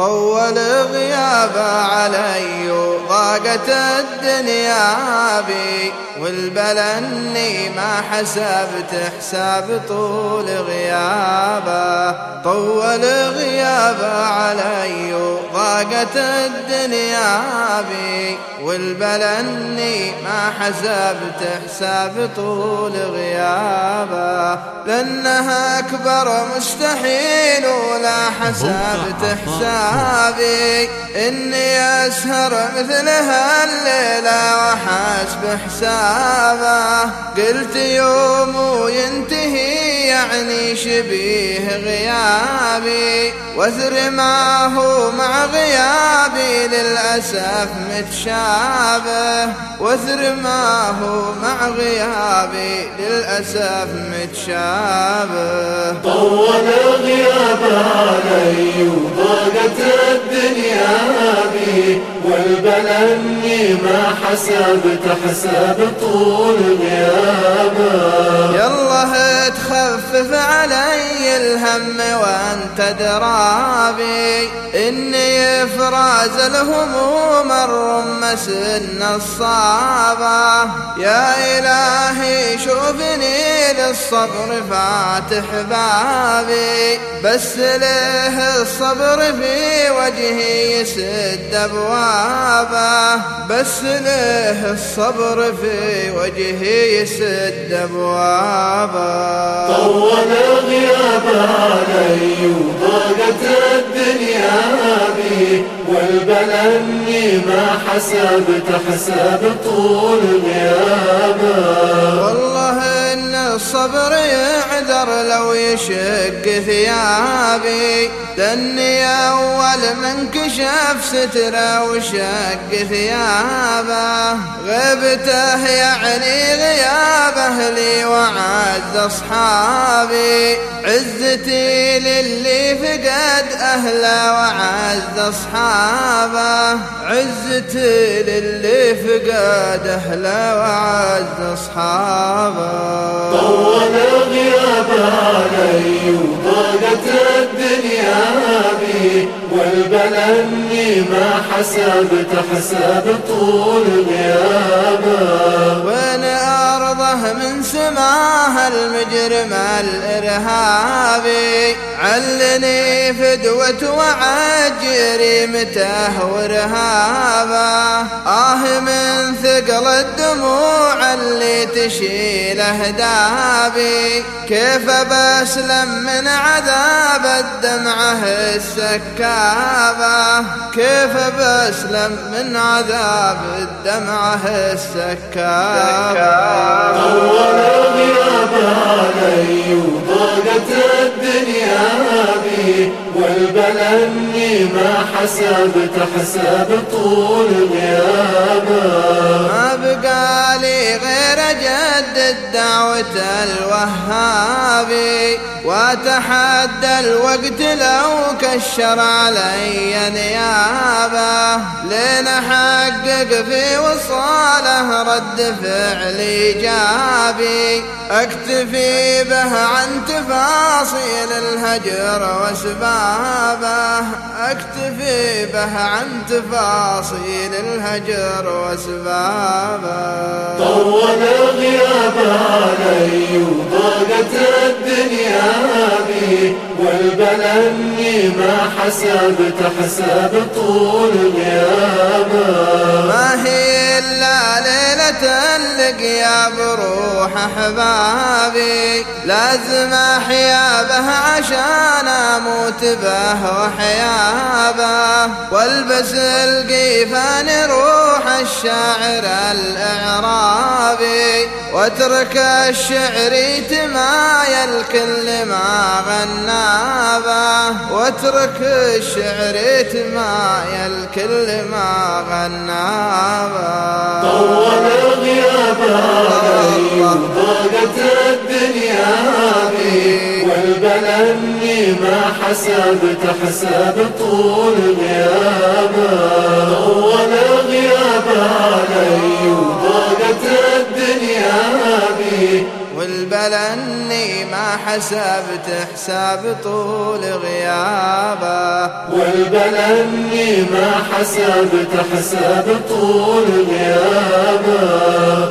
طول غياب علي وضاقت الدنيا بي والبلا إني ما حسبت حساب طول غيابه. طول غياب علي وضاقت الدنيا بي والبلا إني ما حسبت حساب طول غيابه. لأنها أكبر مستحيل ولا حسبت حسابي. إني أسهر مثل هالليلة وحاسب حسابه قلت يوم ينتهي. يعني شبيه غيابي وزر ما هو مع غيابي للأسف متشابه. وزر ما هو مع غيابي للأسف متشابه. طول الغياب علي وضاقت الدنيا بي والبلا إني ما حسبت حساب طول غيابه يلا تخفف علي الهم وأنت درابي إني إفراز الهموم الرمس النصابة يا إلهي شوفني للصبر فاتح بابي. بس له الصبر في وجهي يسد أبوابه. بس له الصبر في وجهي يسد أبوابه. طول الغياب علي وضاقت الدنيا بي والبلا اني ما حسبت حساب طول غيابه. الصبر يعذر لو يشق ثيابي. دني أول من كشف ستره وشق ثيابه. غبته يعني غياب أهلي وعز أصحابي. عزتي للي فقد أهله وعز أصحابه. عزتي للي فقد أهله وعز أصحابه. طول الغياب علي وضاقت الدنيا بي والبلا اني ما حسبت حساب طول غيابه من سماه المجرم الإرهابي. علني فدوة وعجري مته ورهابه آه من ثقل الدموع اللي تشيل أهدابي. كيف بسلم من عذاب الدمعة السكابة كيف بسلم من عذاب الدمعة السكابة طول الغياب علي وضاقت والبلا اني ما حسبت حساب طول غيابه ما بقى لي غير اجدد دعوة الوهابي وأتحدى الوقت لو كشر علي نيابة. لين أحقق في وصاله رد فعل ايجابي أكتفي به عن تفاصيل الهجر واسبابه أكتفي به عن تفاصيل الهجر وأسبابه. طول الغياب علي وضاقت الدنيا بي والبلا إني ما حسبت حساب طول غيابه. ما هي إلا ليلة اللقيا بروح أحبابي لازم أحيا به عشان أموت به وحيا به والبس القيفان روح الشاعر الإعرابي واترك الشعر يتمايل كل ما غنى به واترك الشعر يتمايل كل ما غنى به ما حسبت حساب طول غيابه. ولا غيابة علي وضاقت الدنيا بي. والبل أني ما حسبت حساب طول غيابه. والبل أني ما حسبت حساب طول غيابه.